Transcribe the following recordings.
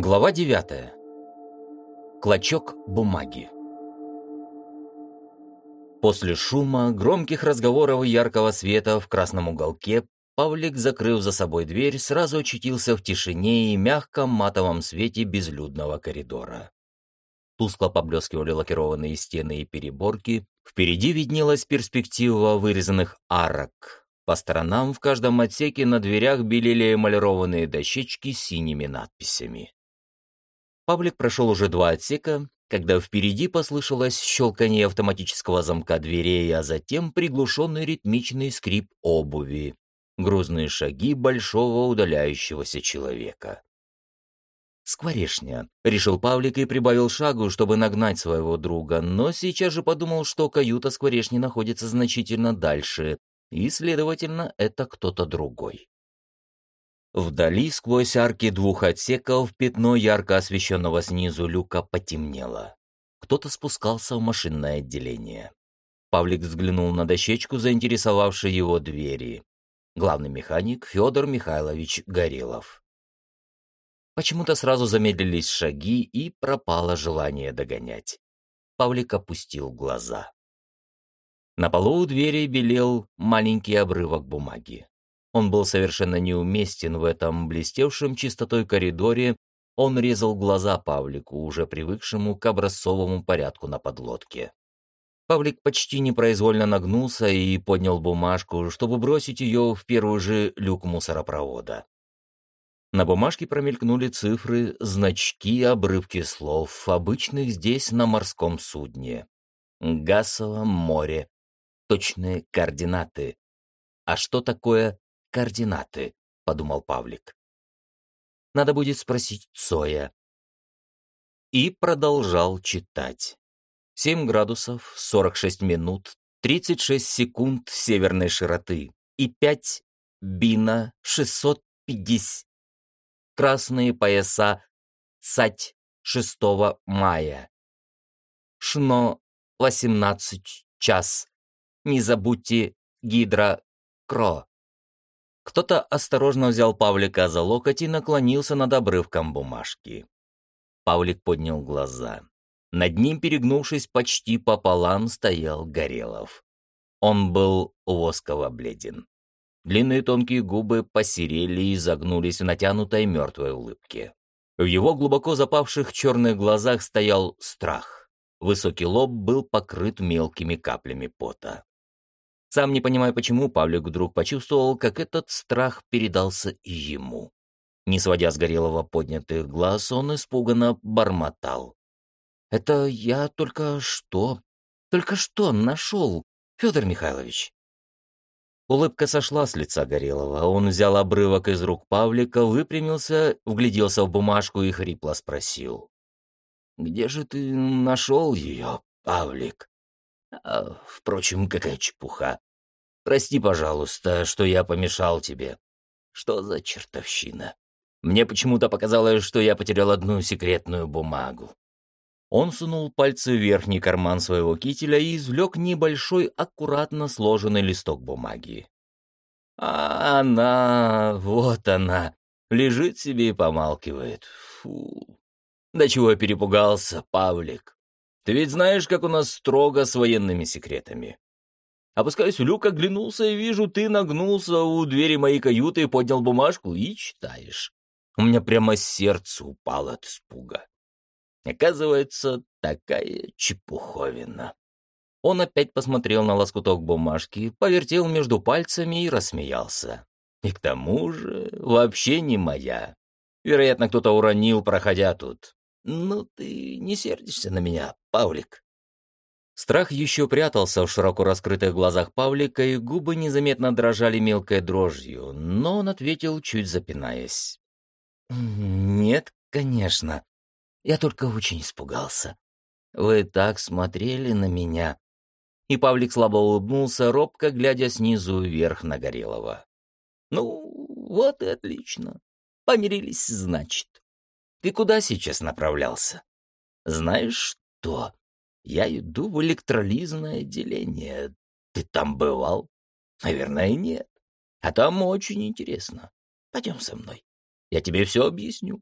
Глава 9. Клочок бумаги. После шума, громких разговоров и яркого света в красном уголке, Павлик, закрыв за собой дверь, сразу очутился в тишине и мягком матовом свете безлюдного коридора. Тускло поблескивали лакированные стены и переборки, впереди виднелась перспектива вырезанных арок. По сторонам в каждом отсеке на дверях белели эмалированные дощечки с синими надписями. Павлик прошел уже два отсека, когда впереди послышалось щелканье автоматического замка дверей, а затем приглушенный ритмичный скрип обуви, грузные шаги большого удаляющегося человека. «Скворешня», — решил Павлик и прибавил шагу, чтобы нагнать своего друга, но сейчас же подумал, что каюта Скворешни находится значительно дальше, и, следовательно, это кто-то другой. Вдали, сквозь арки двух отсеков, пятно ярко освещенного снизу люка потемнело. Кто-то спускался в машинное отделение. Павлик взглянул на дощечку, заинтересовавшей его двери. Главный механик Федор Михайлович Горелов. Почему-то сразу замедлились шаги и пропало желание догонять. Павлик опустил глаза. На полу у двери белел маленький обрывок бумаги. Он был совершенно неуместен в этом блестевшем чистотой коридоре, он резал глаза Павлику, уже привыкшему к образцовому порядку на подлодке. Павлик почти непроизвольно нагнулся и поднял бумажку, чтобы бросить ее в первый же люк мусоропровода. На бумажке промелькнули цифры, значки, обрывки слов, обычных здесь на морском судне. Гасово море. Точные координаты. А что такое координаты», — подумал Павлик. «Надо будет спросить Цоя». И продолжал читать. 7 градусов, 46 минут, 36 секунд северной широты и 5 бина 650. Красные пояса цать 6 мая. Шно 18 час. Не забудьте гидро кро. Кто-то осторожно взял Павлика за локоть и наклонился над обрывком бумажки. Павлик поднял глаза. Над ним, перегнувшись почти пополам, стоял Горелов. Он был восково бледен. Длинные тонкие губы посерели и загнулись в натянутой мертвой улыбке. В его глубоко запавших черных глазах стоял страх. Высокий лоб был покрыт мелкими каплями пота. Сам не понимая почему, Павлик вдруг почувствовал, как этот страх передался и ему. Не сводя с Горелого поднятых глаз, он испуганно бормотал. «Это я только что, только что нашел, Федор Михайлович». Улыбка сошла с лица Горелого. Он взял обрывок из рук Павлика, выпрямился, вгляделся в бумажку и хрипло спросил. «Где же ты нашел ее, Павлик?» А, впрочем, какая чепуха. Прости, пожалуйста, что я помешал тебе. Что за чертовщина? Мне почему-то показалось, что я потерял одну секретную бумагу. Он сунул пальцы в верхний карман своего кителя и извлек небольшой, аккуратно сложенный листок бумаги. А она, вот она, лежит себе и помалкивает. Фу. Да чего я перепугался, Павлик. Ты ведь знаешь, как у нас строго с военными секретами. Опускаюсь в люк, оглянулся и вижу, ты нагнулся у двери моей каюты поднял бумажку и читаешь. У меня прямо сердце упало от испуга. Оказывается, такая чепуховина. Он опять посмотрел на лоскуток бумажки, повертел между пальцами и рассмеялся. И к тому же вообще не моя. Вероятно, кто-то уронил, проходя тут. «Ну, ты не сердишься на меня, Павлик?» Страх еще прятался в широко раскрытых глазах Павлика, и губы незаметно дрожали мелкой дрожью, но он ответил, чуть запинаясь. «Нет, конечно. Я только очень испугался. Вы так смотрели на меня». И Павлик слабо улыбнулся, робко глядя снизу вверх на Горелого. «Ну, вот и отлично. Помирились, значит. Ты куда сейчас направлялся? Знаешь что? Я иду в электролизное отделение. Ты там бывал? Наверное, нет. А там очень интересно. Пойдем со мной. Я тебе все объясню.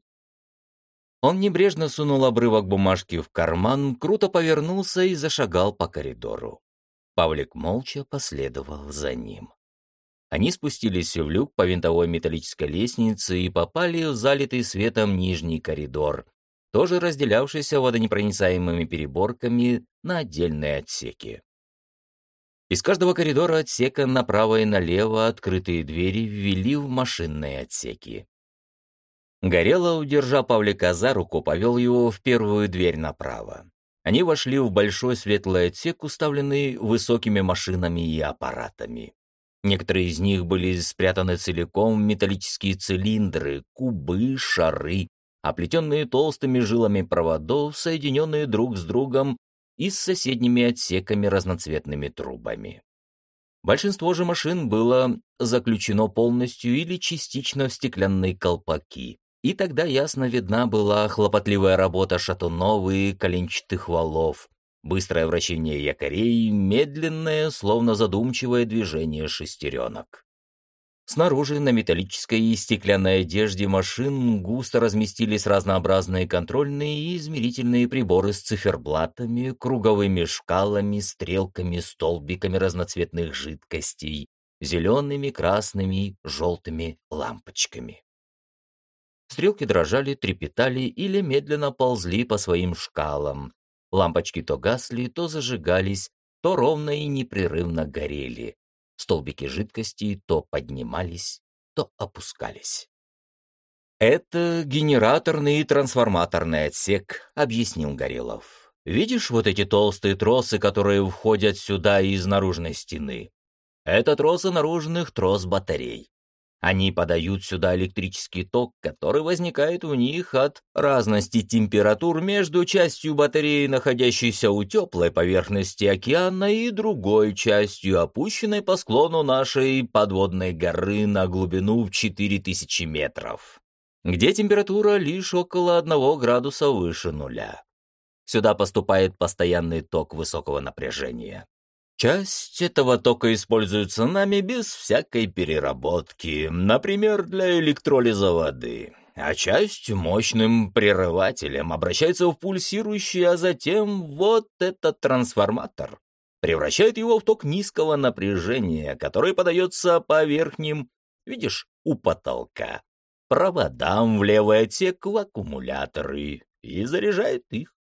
Он небрежно сунул обрывок бумажки в карман, круто повернулся и зашагал по коридору. Павлик молча последовал за ним. Они спустились в люк по винтовой металлической лестнице и попали в залитый светом нижний коридор, тоже разделявшийся водонепроницаемыми переборками на отдельные отсеки. Из каждого коридора отсека направо и налево открытые двери ввели в машинные отсеки. Горело, удержа Павлика за руку, повел его в первую дверь направо. Они вошли в большой светлый отсек, уставленный высокими машинами и аппаратами. Некоторые из них были спрятаны целиком в металлические цилиндры, кубы, шары, оплетенные толстыми жилами проводов, соединенные друг с другом и с соседними отсеками разноцветными трубами. Большинство же машин было заключено полностью или частично в стеклянные колпаки, и тогда ясно видна была хлопотливая работа шатунов и коленчатых валов, быстрое вращение якорей, медленное, словно задумчивое движение шестеренок. Снаружи на металлической и стеклянной одежде машин густо разместились разнообразные контрольные и измерительные приборы с циферблатами, круговыми шкалами, стрелками, столбиками разноцветных жидкостей, зелеными, красными, желтыми лампочками. Стрелки дрожали, трепетали или медленно ползли по своим шкалам. Лампочки то гасли, то зажигались, то ровно и непрерывно горели. Столбики жидкости то поднимались, то опускались. «Это генераторный и трансформаторный отсек», — объяснил Горелов. «Видишь вот эти толстые тросы, которые входят сюда из наружной стены? Это тросы наружных трос батарей. Они подают сюда электрический ток, который возникает у них от разности температур между частью батареи, находящейся у теплой поверхности океана, и другой частью, опущенной по склону нашей подводной горы на глубину в 4000 метров, где температура лишь около 1 градуса выше нуля. Сюда поступает постоянный ток высокого напряжения. Часть этого тока используется нами без всякой переработки, например, для электролиза воды, а часть мощным прерывателем обращается в пульсирующий, а затем вот этот трансформатор превращает его в ток низкого напряжения, который подается по верхним, видишь, у потолка, проводам в левый отсек в аккумуляторы и заряжает их.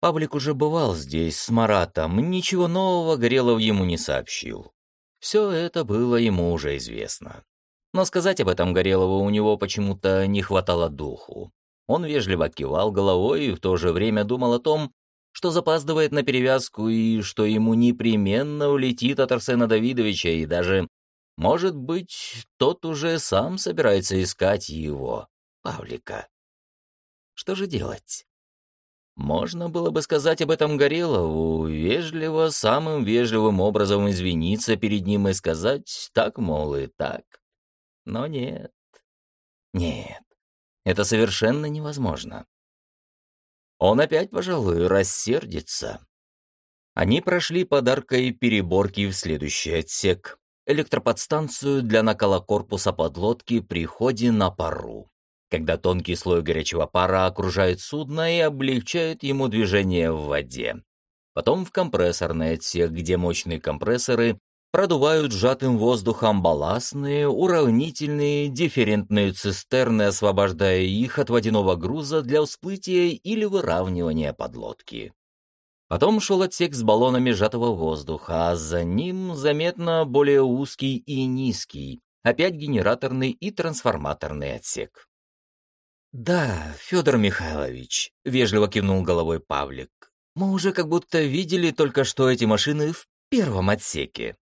Павлик уже бывал здесь с Маратом, ничего нового Горелов ему не сообщил. Все это было ему уже известно. Но сказать об этом Горелову у него почему-то не хватало духу. Он вежливо кивал головой и в то же время думал о том, что запаздывает на перевязку и что ему непременно улетит от Арсена Давидовича и даже, может быть, тот уже сам собирается искать его, Павлика. Что же делать? Можно было бы сказать об этом Горелову, вежливо, самым вежливым образом извиниться перед ним и сказать так, мол, и так. Но нет. Нет. Это совершенно невозможно. Он опять, пожалуй, рассердится. Они прошли подаркой переборки в следующий отсек. Электроподстанцию для накала корпуса подлодки при ходе на пару когда тонкий слой горячего пара окружает судно и облегчает ему движение в воде. Потом в компрессорный отсек, где мощные компрессоры продувают сжатым воздухом балластные, уравнительные, дифферентные цистерны, освобождая их от водяного груза для всплытия или выравнивания подлодки. Потом шел отсек с баллонами сжатого воздуха, а за ним заметно более узкий и низкий, опять генераторный и трансформаторный отсек. «Да, Федор Михайлович», — вежливо кивнул головой Павлик. «Мы уже как будто видели только что эти машины в первом отсеке».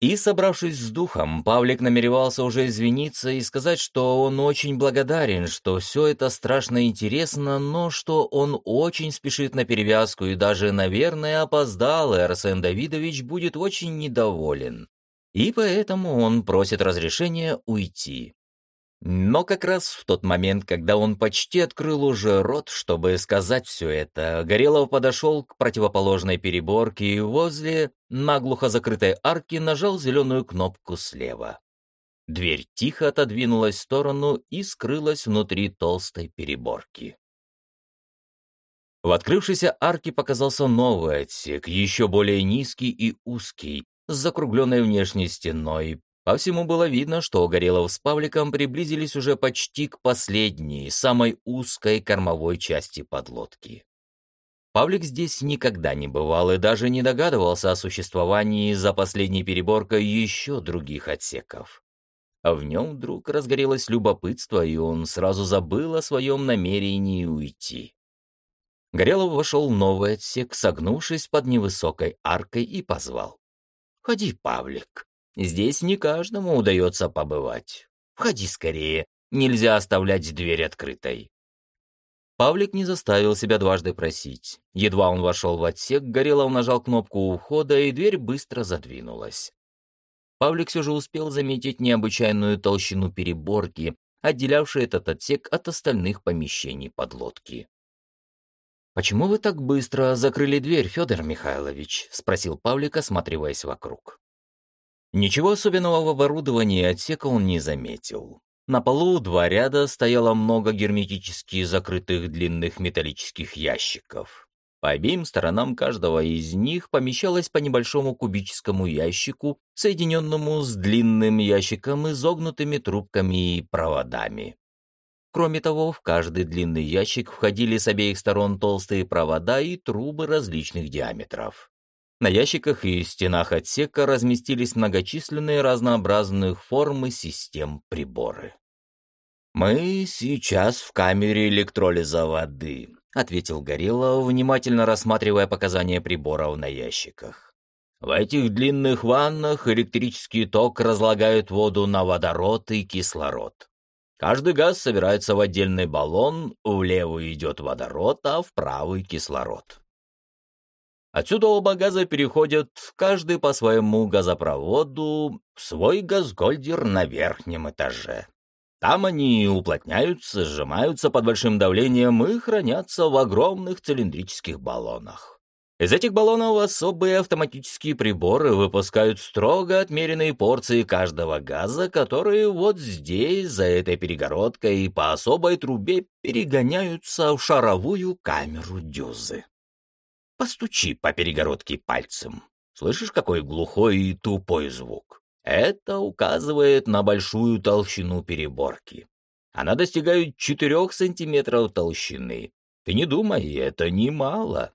И, собравшись с духом, Павлик намеревался уже извиниться и сказать, что он очень благодарен, что все это страшно интересно, но что он очень спешит на перевязку и даже, наверное, опоздал, и Арсен Давидович будет очень недоволен. И поэтому он просит разрешения уйти. Но как раз в тот момент, когда он почти открыл уже рот, чтобы сказать все это, Горелов подошел к противоположной переборке и возле наглухо закрытой арки нажал зеленую кнопку слева. Дверь тихо отодвинулась в сторону и скрылась внутри толстой переборки. В открывшейся арке показался новый отсек, еще более низкий и узкий, с закругленной внешней стеной. По всему было видно, что Горелов с Павликом приблизились уже почти к последней, самой узкой кормовой части подлодки. Павлик здесь никогда не бывал и даже не догадывался о существовании за последней переборкой еще других отсеков. А в нем вдруг разгорелось любопытство, и он сразу забыл о своем намерении уйти. Горелов вошел в новый отсек, согнувшись под невысокой аркой, и позвал. «Ходи, Павлик. Здесь не каждому удается побывать. Входи скорее, нельзя оставлять дверь открытой». Павлик не заставил себя дважды просить. Едва он вошел в отсек, Горелов нажал кнопку у входа, и дверь быстро задвинулась. Павлик все же успел заметить необычайную толщину переборки, отделявшей этот отсек от остальных помещений подлодки. «Почему вы так быстро закрыли дверь, Федор Михайлович?» — спросил Павлик, осматриваясь вокруг. Ничего особенного в оборудовании отсека он не заметил. На полу два ряда стояло много герметически закрытых длинных металлических ящиков. По обеим сторонам каждого из них помещалось по небольшому кубическому ящику, соединенному с длинным ящиком изогнутыми трубками и проводами. Кроме того, в каждый длинный ящик входили с обеих сторон толстые провода и трубы различных диаметров. На ящиках и стенах отсека разместились многочисленные разнообразных форм и систем приборы. «Мы сейчас в камере электролиза воды», — ответил Горелов, внимательно рассматривая показания приборов на ящиках. «В этих длинных ваннах электрический ток разлагает воду на водород и кислород. Каждый газ собирается в отдельный баллон, в идет водород, а в правый — кислород. Отсюда оба газа переходят, каждый по своему газопроводу, в свой газгольдер на верхнем этаже. Там они уплотняются, сжимаются под большим давлением и хранятся в огромных цилиндрических баллонах. Из этих баллонов особые автоматические приборы выпускают строго отмеренные порции каждого газа, которые вот здесь, за этой перегородкой и по особой трубе перегоняются в шаровую камеру дюзы. Постучи по перегородке пальцем. Слышишь, какой глухой и тупой звук? Это указывает на большую толщину переборки. Она достигает 4 сантиметров толщины. Ты не думай, это немало.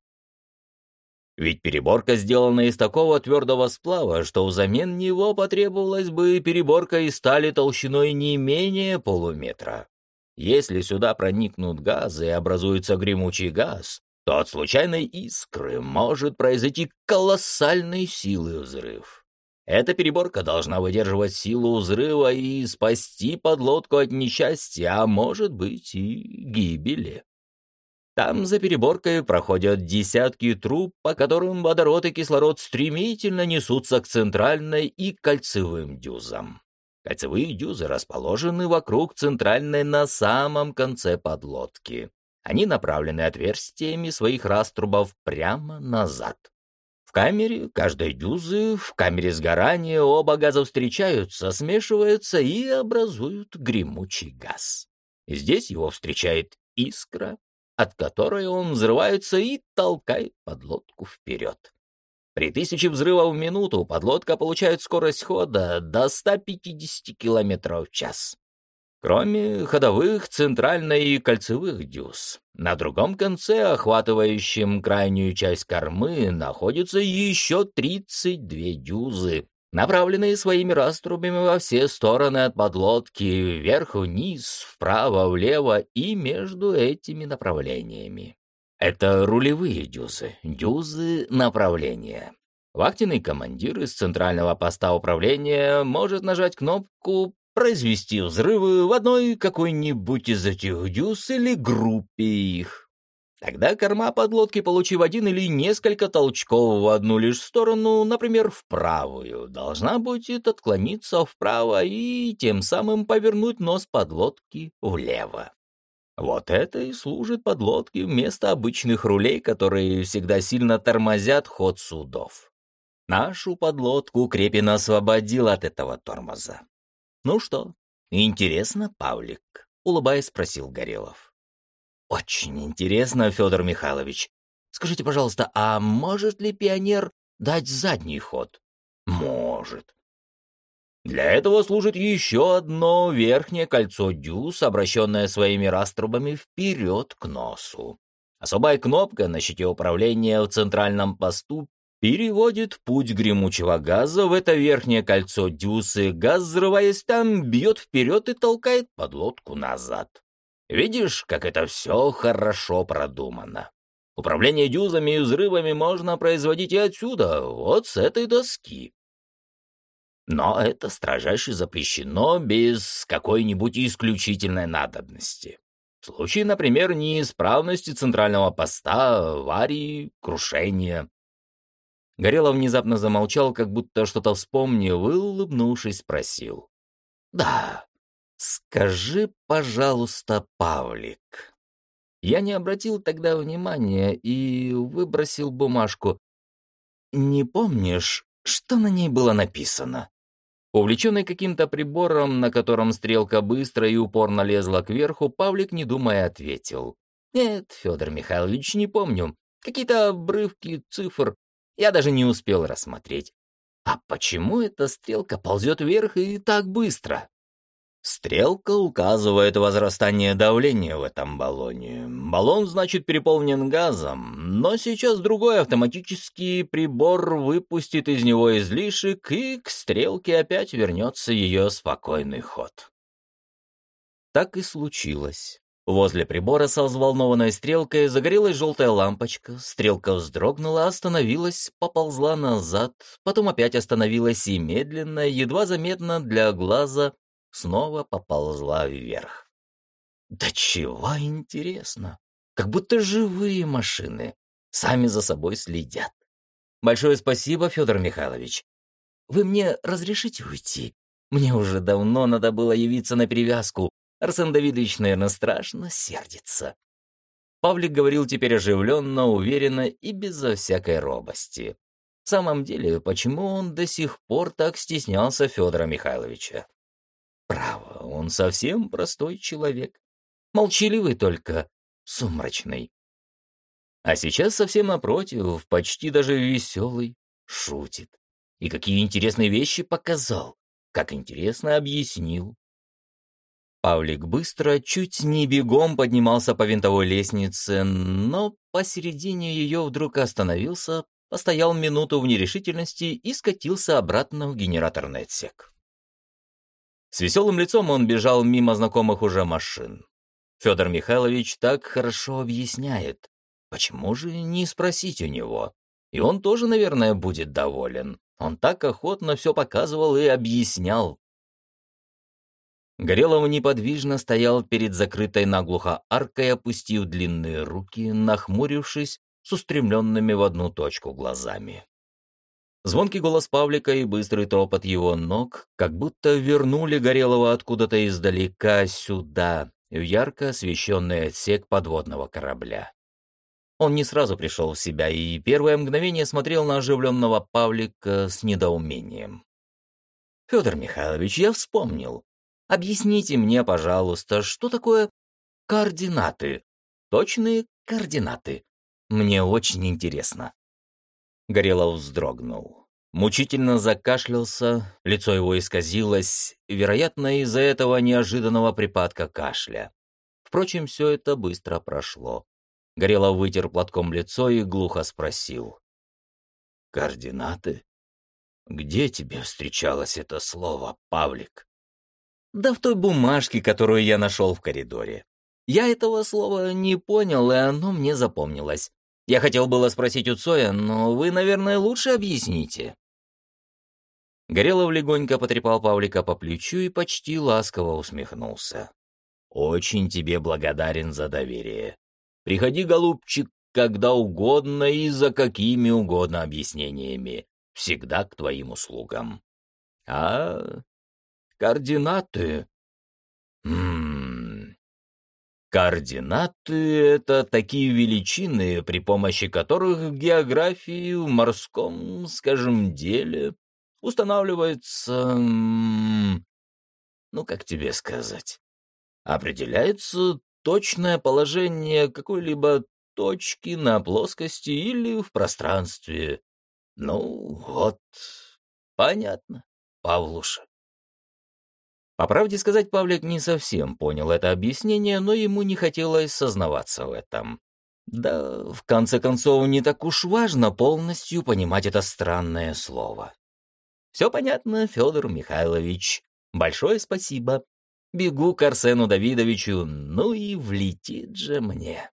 Ведь переборка сделана из такого твердого сплава, что взамен него потребовалась бы переборка из стали толщиной не менее полуметра. Если сюда проникнут газы и образуется гремучий газ, то от случайной искры может произойти колоссальной силы взрыв. Эта переборка должна выдерживать силу взрыва и спасти подлодку от несчастья, а может быть и гибели. Там за переборкой проходят десятки труб, по которым водород и кислород стремительно несутся к центральной и кольцевым дюзам. Кольцевые дюзы расположены вокруг центральной на самом конце подлодки. Они направлены отверстиями своих раструбов прямо назад. В камере каждой дюзы, в камере сгорания оба газа встречаются, смешиваются и образуют гремучий газ. Здесь его встречает искра, от которой он взрывается и толкает подлодку вперед. При тысяче взрывов в минуту подлодка получает скорость хода до 150 км в час. Кроме ходовых, центральной и кольцевых дюз, на другом конце, охватывающем крайнюю часть кормы, находятся еще 32 дюзы, направленные своими раструбами во все стороны от подлодки, вверх-вниз, вправо-влево и между этими направлениями. Это рулевые дюзы, дюзы направления. Вахтенный командир из центрального поста управления может нажать кнопку «Произвести взрывы в одной какой-нибудь из этих дюз или группе их». Тогда корма подлодки, получив один или несколько толчков в одну лишь сторону, например, в правую, должна будет отклониться вправо и тем самым повернуть нос подлодки влево. Вот это и служит подлодке вместо обычных рулей, которые всегда сильно тормозят ход судов. Нашу подлодку Крепин освободил от этого тормоза. «Ну что, интересно, Павлик?» — улыбаясь, спросил Горелов. «Очень интересно, Федор Михайлович. Скажите, пожалуйста, а может ли пионер дать задний ход?» «Может. Для этого служит еще одно верхнее кольцо дюз, обращенное своими раструбами вперед к носу. Особая кнопка на щите управления в центральном посту переводит путь гремучего газа в это верхнее кольцо дюсы. Газ, взрываясь там, бьет вперед и толкает подлодку назад. Видишь, как это все хорошо продумано. Управление дюзами и взрывами можно производить и отсюда, вот с этой доски. Но это строжайше запрещено без какой-нибудь исключительной надобности. В случае, например, неисправности центрального поста, аварии, крушения. Горелов внезапно замолчал, как будто что-то вспомнил, и, улыбнувшись, спросил. «Да, скажи, пожалуйста, Павлик». Я не обратил тогда внимания и выбросил бумажку. «Не помнишь, что на ней было написано?» Увлеченный каким-то прибором, на котором стрелка быстро и упорно лезла кверху, Павлик, не думая, ответил. «Нет, Федор Михайлович, не помню. Какие-то обрывки цифр. Я даже не успел рассмотреть. А почему эта стрелка ползет вверх и так быстро?» Стрелка указывает возрастание давления в этом баллоне. Баллон, значит, переполнен газом, но сейчас другой автоматический прибор выпустит из него излишек, и к стрелке опять вернется ее спокойный ход. Так и случилось. Возле прибора со взволнованной стрелкой загорелась желтая лампочка, стрелка вздрогнула, остановилась, поползла назад, потом опять остановилась и медленно, едва заметно для глаза, снова поползла вверх. Да чего интересно! Как будто живые машины. Сами за собой следят. Большое спасибо, Федор Михайлович. Вы мне разрешите уйти? Мне уже давно надо было явиться на перевязку. Арсен Давидович, наверное, страшно сердится. Павлик говорил теперь оживленно, уверенно и безо всякой робости. В самом деле, почему он до сих пор так стеснялся Федора Михайловича? Право, он совсем простой человек. Молчаливый только, сумрачный. А сейчас совсем напротив, почти даже веселый, шутит. И какие интересные вещи показал, как интересно объяснил. Павлик быстро, чуть не бегом поднимался по винтовой лестнице, но посередине ее вдруг остановился, постоял минуту в нерешительности и скатился обратно в генераторный отсек. С веселым лицом он бежал мимо знакомых уже машин. Федор Михайлович так хорошо объясняет. Почему же не спросить у него? И он тоже, наверное, будет доволен. Он так охотно все показывал и объяснял. Горелов неподвижно стоял перед закрытой наглухо аркой, опустив длинные руки, нахмурившись с устремленными в одну точку глазами. Звонкий голос Павлика и быстрый топот его ног как будто вернули Горелого откуда-то издалека сюда, в ярко освещенный отсек подводного корабля. Он не сразу пришел в себя и первое мгновение смотрел на оживленного Павлика с недоумением. «Федор Михайлович, я вспомнил. Объясните мне, пожалуйста, что такое координаты? Точные координаты. Мне очень интересно». Горелов вздрогнул. Мучительно закашлялся, лицо его исказилось, вероятно, из-за этого неожиданного припадка кашля. Впрочем, все это быстро прошло. Горелов вытер платком лицо и глухо спросил. «Координаты? Где тебе встречалось это слово, Павлик?» «Да в той бумажке, которую я нашел в коридоре. Я этого слова не понял, и оно мне запомнилось. Я хотел было спросить у Цоя, но вы, наверное, лучше объясните». Горелов легонько потрепал Павлика по плечу и почти ласково усмехнулся. «Очень тебе благодарен за доверие. Приходи, голубчик, когда угодно и за какими угодно объяснениями. Всегда к твоим услугам. А координаты? Ммм, Координаты — это такие величины, при помощи которых в географии, в морском, скажем, деле устанавливается... ну как тебе сказать, определяется точное положение какой-либо точки на плоскости или в пространстве. Ну, вот, понятно, Павлуша. По правде сказать, Павлик не совсем понял это объяснение, но ему не хотелось сознаваться в этом. Да, в конце концов, не так уж важно полностью понимать это странное слово. Все понятно, Федор Михайлович. Большое спасибо. Бегу к Арсену Давидовичу, ну и влетит же мне.